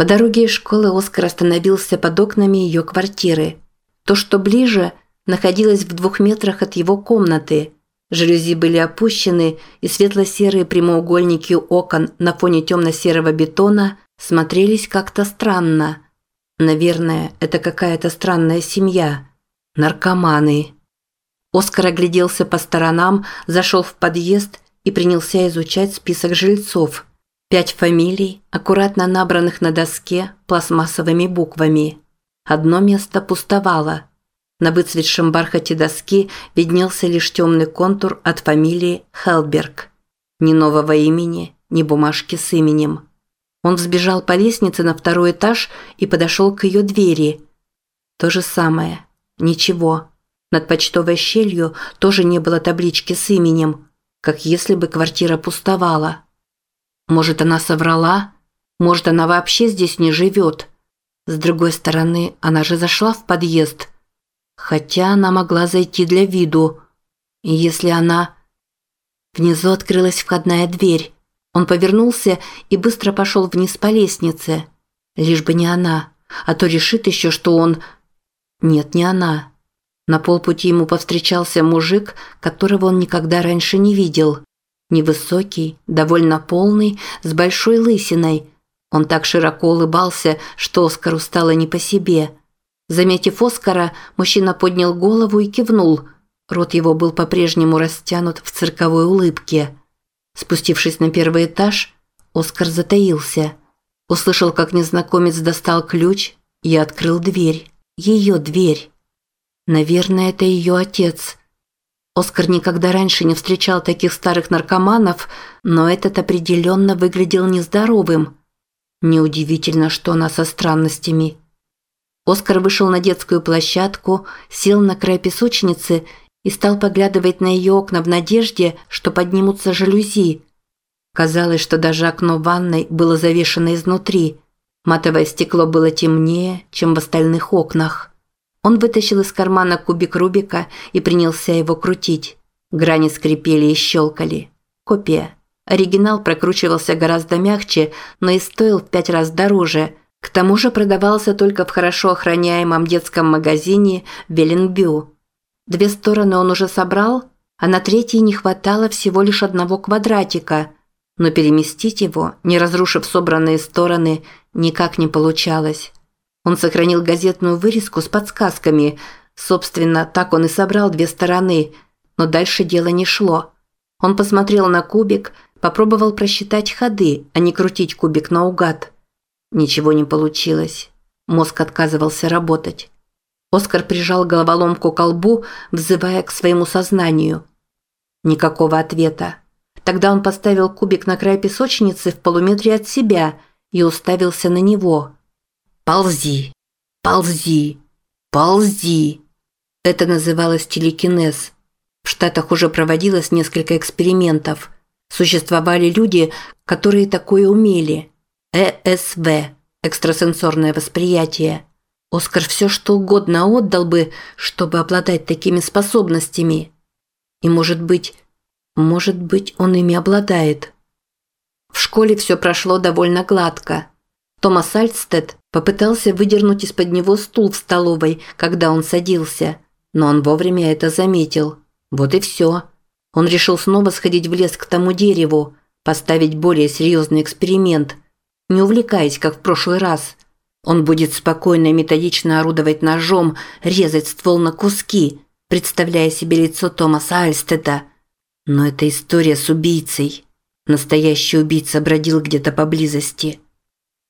По дороге из школы Оскар остановился под окнами ее квартиры. То, что ближе, находилось в двух метрах от его комнаты. Жалюзи были опущены, и светло-серые прямоугольники окон на фоне темно-серого бетона смотрелись как-то странно. Наверное, это какая-то странная семья. Наркоманы. Оскар огляделся по сторонам, зашел в подъезд и принялся изучать список жильцов. Пять фамилий, аккуратно набранных на доске пластмассовыми буквами. Одно место пустовало. На выцветшем бархате доски виднелся лишь темный контур от фамилии Хелберг. Ни нового имени, ни бумажки с именем. Он взбежал по лестнице на второй этаж и подошел к ее двери. То же самое. Ничего. Над почтовой щелью тоже не было таблички с именем, как если бы квартира пустовала. Может, она соврала? Может, она вообще здесь не живет? С другой стороны, она же зашла в подъезд. Хотя она могла зайти для виду. И если она... Внизу открылась входная дверь. Он повернулся и быстро пошел вниз по лестнице. Лишь бы не она. А то решит еще, что он... Нет, не она. На полпути ему повстречался мужик, которого он никогда раньше не видел. Невысокий, довольно полный, с большой лысиной. Он так широко улыбался, что Оскару стало не по себе. Заметив Оскара, мужчина поднял голову и кивнул. Рот его был по-прежнему растянут в цирковой улыбке. Спустившись на первый этаж, Оскар затаился. Услышал, как незнакомец достал ключ и открыл дверь. Ее дверь. Наверное, это ее отец. Оскар никогда раньше не встречал таких старых наркоманов, но этот определенно выглядел нездоровым. Неудивительно, что она со странностями. Оскар вышел на детскую площадку, сел на край песочницы и стал поглядывать на ее окна в надежде, что поднимутся жалюзи. Казалось, что даже окно ванной было завешено изнутри. Матовое стекло было темнее, чем в остальных окнах. Он вытащил из кармана кубик Рубика и принялся его крутить. Грани скрипели и щелкали. Копия. Оригинал прокручивался гораздо мягче, но и стоил в пять раз дороже. К тому же продавался только в хорошо охраняемом детском магазине Веллингбю. Две стороны он уже собрал, а на третьей не хватало всего лишь одного квадратика, но переместить его, не разрушив собранные стороны, никак не получалось. Он сохранил газетную вырезку с подсказками. Собственно, так он и собрал две стороны, но дальше дело не шло. Он посмотрел на кубик, попробовал просчитать ходы, а не крутить кубик наугад. Ничего не получилось. Мозг отказывался работать. Оскар прижал головоломку к колбу, взывая к своему сознанию. Никакого ответа. Тогда он поставил кубик на край песочницы в полуметре от себя и уставился на него. «Ползи! Ползи! Ползи!» Это называлось телекинез. В Штатах уже проводилось несколько экспериментов. Существовали люди, которые такое умели. ЭСВ – экстрасенсорное восприятие – Оскар все что угодно отдал бы, чтобы обладать такими способностями. И может быть, может быть, он ими обладает. В школе все прошло довольно гладко. Томас Альстед попытался выдернуть из-под него стул в столовой, когда он садился, но он вовремя это заметил. Вот и все. Он решил снова сходить в лес к тому дереву, поставить более серьезный эксперимент, не увлекаясь, как в прошлый раз – он будет спокойно и методично орудовать ножом, резать ствол на куски, представляя себе лицо Томаса Альстеда. Но это история с убийцей. Настоящий убийца бродил где-то поблизости.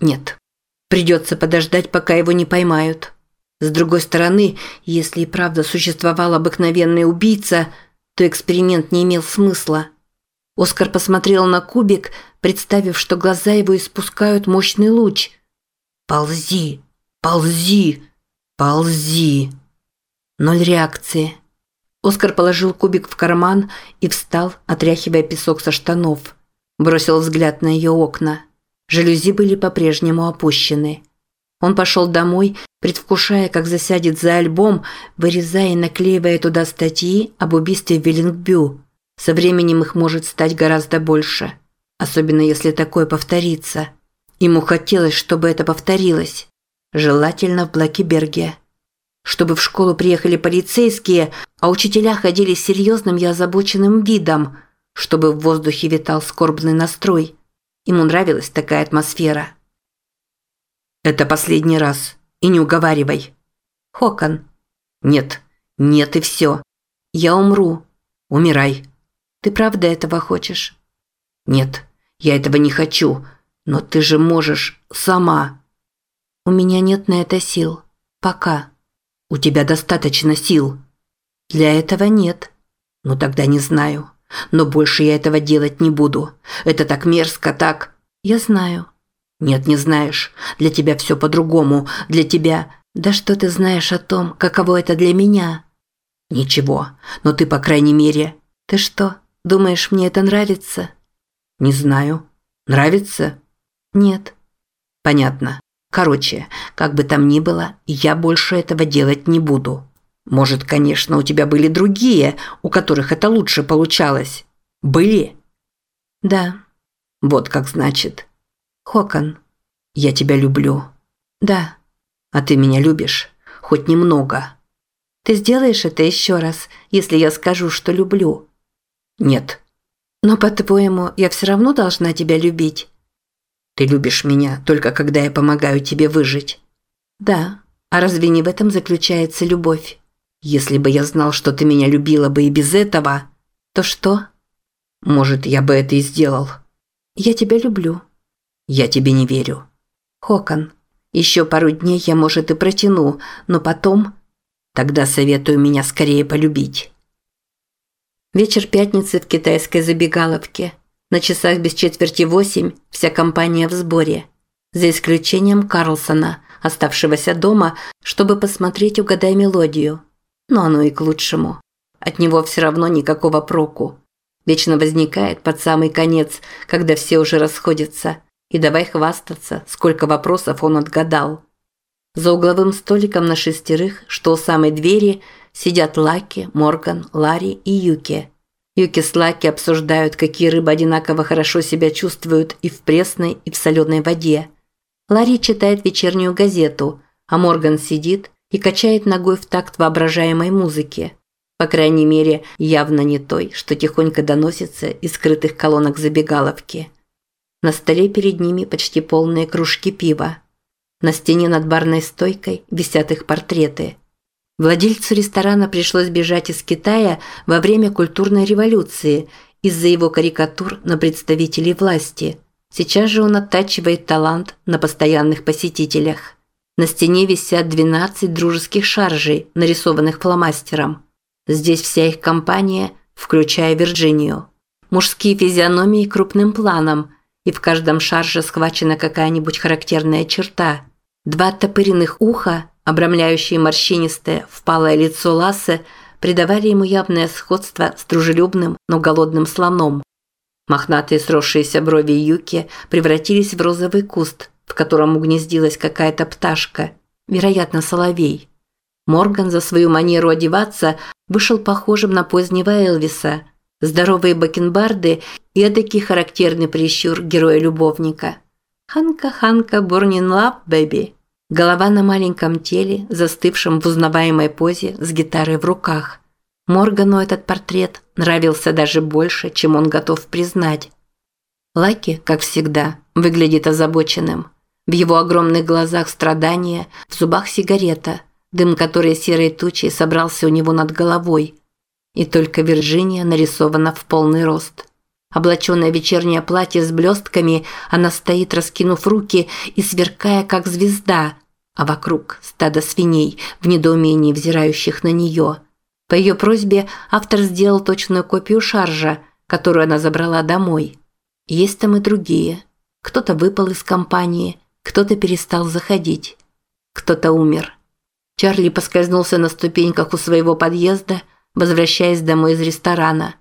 Нет, придется подождать, пока его не поймают. С другой стороны, если и правда существовал обыкновенный убийца, то эксперимент не имел смысла. Оскар посмотрел на кубик, представив, что глаза его испускают мощный луч – «Ползи! Ползи! Ползи!» Ноль реакции. Оскар положил кубик в карман и встал, отряхивая песок со штанов. Бросил взгляд на ее окна. Жалюзи были по-прежнему опущены. Он пошел домой, предвкушая, как засядет за альбом, вырезая и наклеивая туда статьи об убийстве в Виллингбю. Со временем их может стать гораздо больше. Особенно если такое повторится. Ему хотелось, чтобы это повторилось. Желательно в Блакиберге. Чтобы в школу приехали полицейские, а учителя ходили с серьезным и озабоченным видом, чтобы в воздухе витал скорбный настрой. Ему нравилась такая атмосфера. «Это последний раз. И не уговаривай». «Хокон». «Нет. Нет и все. Я умру. Умирай». «Ты правда этого хочешь?» «Нет, я этого не хочу. Но ты же можешь сама». «У меня нет на это сил. Пока». «У тебя достаточно сил». «Для этого нет». «Ну тогда не знаю. Но больше я этого делать не буду. Это так мерзко, так...» «Я знаю». «Нет, не знаешь. Для тебя все по-другому. Для тебя...» «Да что ты знаешь о том, каково это для меня?» «Ничего. Но ты, по крайней мере...» «Ты что, думаешь, мне это нравится?» «Не знаю. Нравится?» «Нет». «Понятно. Короче, как бы там ни было, я больше этого делать не буду. Может, конечно, у тебя были другие, у которых это лучше получалось. Были?» «Да». «Вот как значит». «Хокон». «Я тебя люблю». «Да». «А ты меня любишь? Хоть немного». «Ты сделаешь это еще раз, если я скажу, что люблю?» «Нет». «Но, по-твоему, я все равно должна тебя любить?» «Ты любишь меня только когда я помогаю тебе выжить». «Да. А разве не в этом заключается любовь?» «Если бы я знал, что ты меня любила бы и без этого...» «То что?» «Может, я бы это и сделал». «Я тебя люблю». Я тебе не верю. Хокон, еще пару дней я, может, и протяну, но потом... Тогда советую меня скорее полюбить. Вечер пятницы в китайской забегаловке. На часах без четверти восемь вся компания в сборе. За исключением Карлсона, оставшегося дома, чтобы посмотреть «Угадай мелодию». Но оно и к лучшему. От него все равно никакого проку. Вечно возникает под самый конец, когда все уже расходятся – и давай хвастаться, сколько вопросов он отгадал. За угловым столиком на шестерых, что у самой двери, сидят Лаки, Морган, Ларри и Юки. Юки с Лаки обсуждают, какие рыбы одинаково хорошо себя чувствуют и в пресной, и в соленой воде. Ларри читает вечернюю газету, а Морган сидит и качает ногой в такт воображаемой музыки. По крайней мере, явно не той, что тихонько доносится из скрытых колонок забегаловки. На столе перед ними почти полные кружки пива. На стене над барной стойкой висят их портреты. Владельцу ресторана пришлось бежать из Китая во время культурной революции из-за его карикатур на представителей власти. Сейчас же он оттачивает талант на постоянных посетителях. На стене висят 12 дружеских шаржей, нарисованных фломастером. Здесь вся их компания, включая Вирджинию. Мужские физиономии крупным планом – и в каждом шарже схвачена какая-нибудь характерная черта. Два топыренных уха, обрамляющие морщинистое, впалое лицо Лассе, придавали ему явное сходство с дружелюбным, но голодным слоном. Мохнатые сросшиеся брови Юки превратились в розовый куст, в котором угнездилась какая-то пташка, вероятно, соловей. Морган за свою манеру одеваться вышел похожим на позднего Элвиса – Здоровые бакенбарды и эдакий характерный прищур героя-любовника. «Ханка-ханка, in love, baby». Голова на маленьком теле, застывшем в узнаваемой позе с гитарой в руках. Моргану этот портрет нравился даже больше, чем он готов признать. Лаки, как всегда, выглядит озабоченным. В его огромных глазах страдания, в зубах сигарета, дым которой серой тучей собрался у него над головой – и только Вирджиния нарисована в полный рост. Облаченное вечернее платье с блестками, она стоит, раскинув руки и сверкая, как звезда, а вокруг стадо свиней, в недоумении взирающих на нее. По ее просьбе автор сделал точную копию шаржа, которую она забрала домой. Есть там и другие. Кто-то выпал из компании, кто-то перестал заходить. Кто-то умер. Чарли поскользнулся на ступеньках у своего подъезда – возвращаясь домой из ресторана.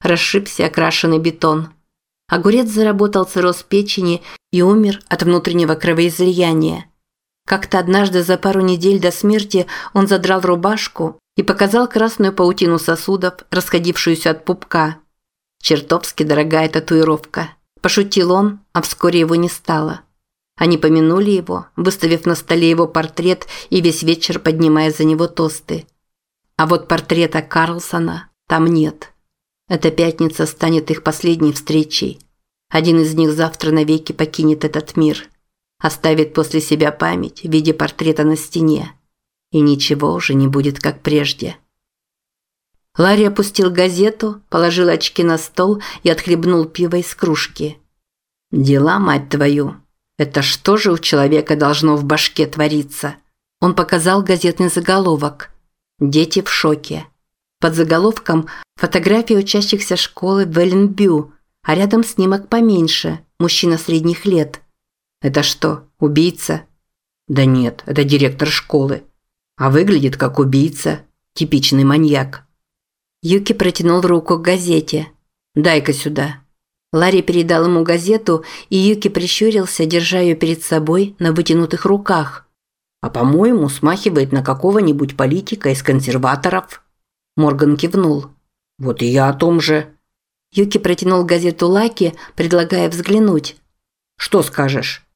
Расшибся окрашенный бетон. Огурец заработал цирроз печени и умер от внутреннего кровоизлияния. Как-то однажды за пару недель до смерти он задрал рубашку и показал красную паутину сосудов, расходившуюся от пупка. Чертовски дорогая татуировка. Пошутил он, а вскоре его не стало. Они помянули его, выставив на столе его портрет и весь вечер поднимая за него тосты. А вот портрета Карлсона там нет. Эта пятница станет их последней встречей. Один из них завтра навеки покинет этот мир. Оставит после себя память в виде портрета на стене. И ничего уже не будет, как прежде. Ларри опустил газету, положил очки на стол и отхлебнул пиво из кружки. «Дела, мать твою! Это что же у человека должно в башке твориться?» Он показал газетный заголовок. «Дети в шоке». Под заголовком фотография учащихся школы в Элленбю, а рядом снимок поменьше, мужчина средних лет. «Это что, убийца?» «Да нет, это директор школы. А выглядит как убийца, типичный маньяк». Юки протянул руку к газете. «Дай-ка сюда». Ларри передал ему газету, и Юки прищурился, держа ее перед собой на вытянутых руках. «А по-моему, смахивает на какого-нибудь политика из консерваторов». Морган кивнул. «Вот и я о том же». Юки протянул газету Лаки, предлагая взглянуть. «Что скажешь?»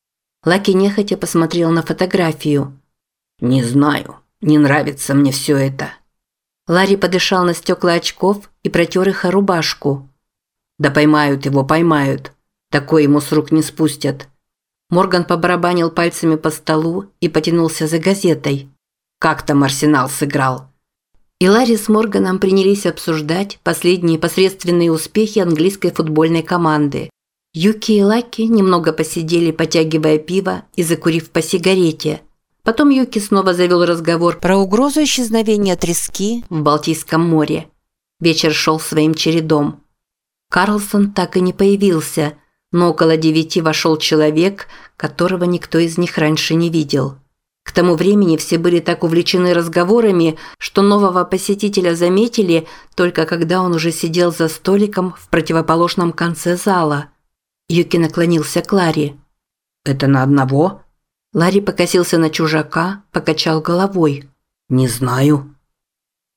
Лаки нехотя посмотрел на фотографию. «Не знаю. Не нравится мне все это». Ларри подышал на стекла очков и протер их о рубашку. «Да поймают его, поймают. Такое ему с рук не спустят». Морган побарабанил пальцами по столу и потянулся за газетой. «Как там Арсенал сыграл?» И Ларри с Морганом принялись обсуждать последние посредственные успехи английской футбольной команды. Юки и Лаки немного посидели, потягивая пиво и закурив по сигарете – Потом Юки снова завел разговор про угрозу исчезновения трески в Балтийском море. Вечер шел своим чередом. Карлсон так и не появился, но около девяти вошел человек, которого никто из них раньше не видел. К тому времени все были так увлечены разговорами, что нового посетителя заметили только когда он уже сидел за столиком в противоположном конце зала. Юки наклонился к Ларе. «Это на одного?» Ларри покосился на чужака, покачал головой. «Не знаю».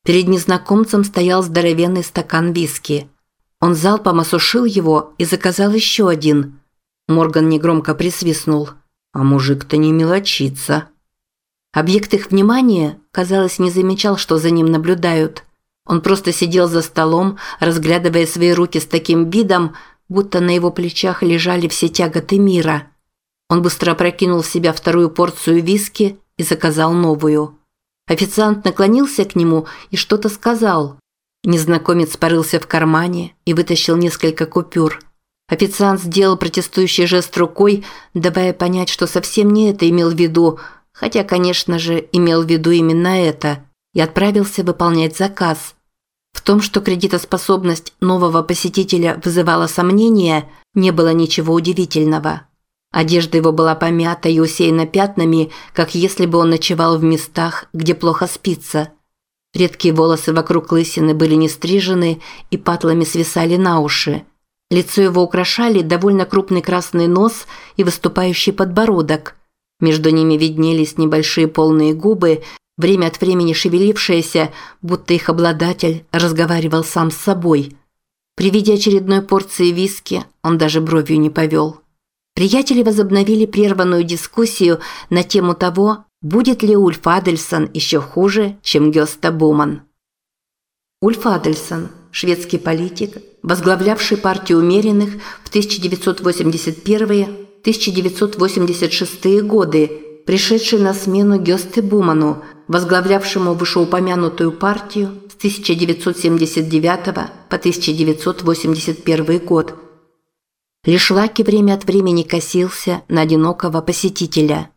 Перед незнакомцем стоял здоровенный стакан виски. Он залпом осушил его и заказал еще один. Морган негромко присвистнул. «А мужик-то не мелочится». Объект их внимания, казалось, не замечал, что за ним наблюдают. Он просто сидел за столом, разглядывая свои руки с таким видом, будто на его плечах лежали все тяготы мира – он быстро опрокинул в себя вторую порцию виски и заказал новую. Официант наклонился к нему и что-то сказал. Незнакомец порылся в кармане и вытащил несколько купюр. Официант сделал протестующий жест рукой, давая понять, что совсем не это имел в виду, хотя, конечно же, имел в виду именно это, и отправился выполнять заказ. В том, что кредитоспособность нового посетителя вызывала сомнения, не было ничего удивительного. Одежда его была помята и усеяна пятнами, как если бы он ночевал в местах, где плохо спится. Редкие волосы вокруг лысины были не стрижены и патлами свисали на уши. Лицо его украшали довольно крупный красный нос и выступающий подбородок. Между ними виднелись небольшие полные губы, время от времени шевелившиеся, будто их обладатель разговаривал сам с собой. При виде очередной порции виски он даже бровью не повел. Приятели возобновили прерванную дискуссию на тему того, будет ли Ульф Адельсон еще хуже, чем Гёста Буман. Ульф Адельсон – шведский политик, возглавлявший партию умеренных в 1981-1986 годы, пришедший на смену Гёсте Буману, возглавлявшему вышеупомянутую партию с 1979 по 1981 год – Лишь Лаки время от времени косился на одинокого посетителя.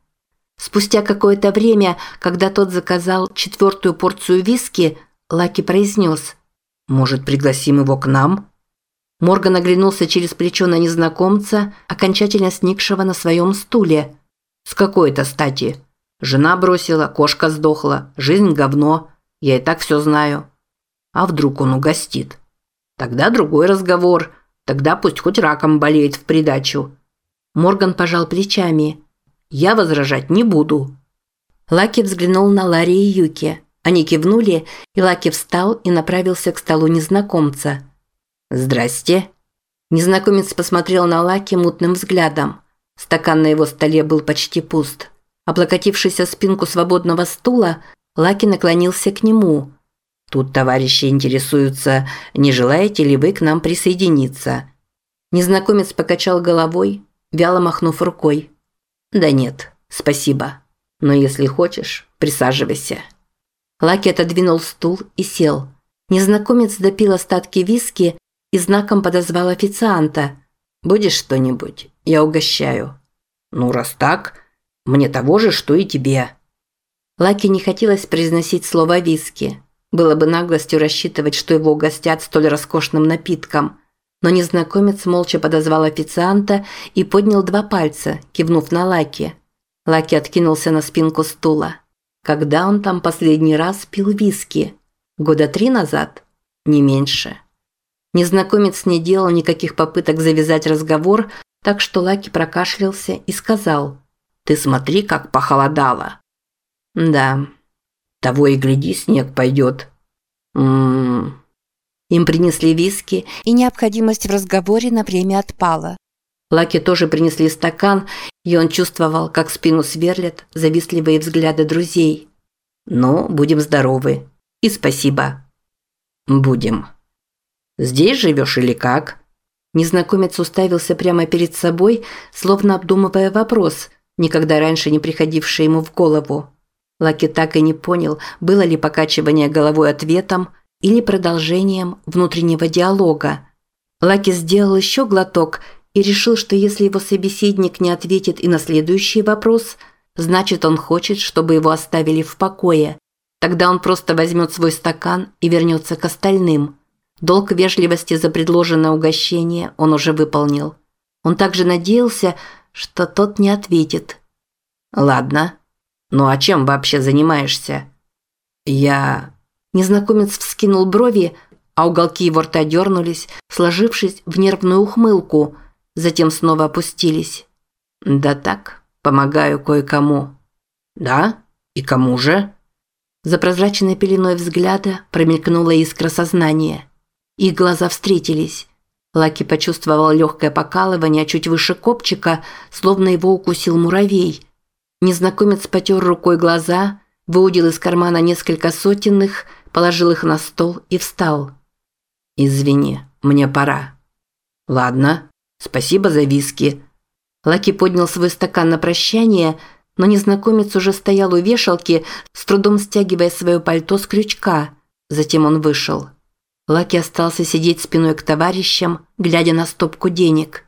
Спустя какое-то время, когда тот заказал четвертую порцию виски, Лаки произнес «Может, пригласим его к нам?» Морган оглянулся через плечо на незнакомца, окончательно сникшего на своем стуле. «С какой-то стати? Жена бросила, кошка сдохла, жизнь говно. Я и так все знаю. А вдруг он угостит? Тогда другой разговор». Тогда пусть хоть раком болеет в придачу. Морган пожал плечами. Я возражать не буду. Лаки взглянул на Ларри и Юки. Они кивнули, и Лаки встал и направился к столу незнакомца. «Здрасте». Незнакомец посмотрел на Лаки мутным взглядом. Стакан на его столе был почти пуст. Облокотившись о спинку свободного стула, Лаки наклонился к нему. «Тут товарищи интересуются, не желаете ли вы к нам присоединиться?» Незнакомец покачал головой, вяло махнув рукой. «Да нет, спасибо. Но если хочешь, присаживайся». Лаки отодвинул стул и сел. Незнакомец допил остатки виски и знаком подозвал официанта. «Будешь что-нибудь? Я угощаю». «Ну, раз так, мне того же, что и тебе». Лаки не хотелось произносить слово «виски». Было бы наглостью рассчитывать, что его угостят столь роскошным напитком. Но незнакомец молча подозвал официанта и поднял два пальца, кивнув на Лаки. Лаки откинулся на спинку стула. Когда он там последний раз пил виски? Года три назад? Не меньше. Незнакомец не делал никаких попыток завязать разговор, так что Лаки прокашлялся и сказал «Ты смотри, как похолодало». «Да, того и гляди, снег пойдет». «М-м-м». Им принесли виски, и необходимость в разговоре на время отпала. Лаки тоже принесли стакан, и он чувствовал, как спину сверлят завистливые взгляды друзей. «Ну, будем здоровы. И спасибо». «Будем». «Здесь живешь или как?» Незнакомец уставился прямо перед собой, словно обдумывая вопрос, никогда раньше не приходивший ему в голову. Лаки так и не понял, было ли покачивание головой ответом или продолжением внутреннего диалога. Лаки сделал еще глоток и решил, что если его собеседник не ответит и на следующий вопрос, значит он хочет, чтобы его оставили в покое. Тогда он просто возьмет свой стакан и вернется к остальным – Долг вежливости за предложенное угощение он уже выполнил. Он также надеялся, что тот не ответит. «Ладно. Ну а чем вообще занимаешься?» «Я...» Незнакомец вскинул брови, а уголки его рта дернулись, сложившись в нервную ухмылку, затем снова опустились. «Да так, помогаю кое-кому». «Да? И кому же?» За прозрачной пеленой взгляда промелькнула искра сознания. Их глаза встретились. Лаки почувствовал легкое покалывание чуть выше копчика, словно его укусил муравей. Незнакомец потер рукой глаза, выудил из кармана несколько сотенных, положил их на стол и встал. «Извини, мне пора». «Ладно, спасибо за виски». Лаки поднял свой стакан на прощание, но незнакомец уже стоял у вешалки, с трудом стягивая свое пальто с крючка. Затем он вышел. Лаки остался сидеть спиной к товарищам, глядя на стопку денег.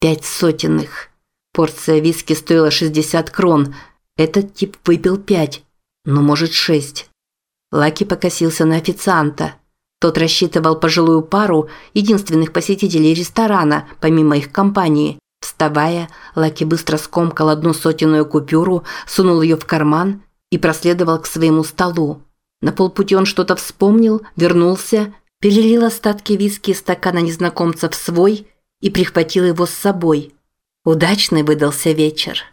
Пять сотенных. Порция виски стоила 60 крон. Этот тип выпил пять, но может шесть. Лаки покосился на официанта. Тот рассчитывал пожилую пару, единственных посетителей ресторана, помимо их компании. Вставая, Лаки быстро скомкал одну сотенную купюру, сунул ее в карман и проследовал к своему столу. На полпути он что-то вспомнил, вернулся перелил остатки виски из стакана незнакомца в свой и прихватил его с собой. Удачный выдался вечер.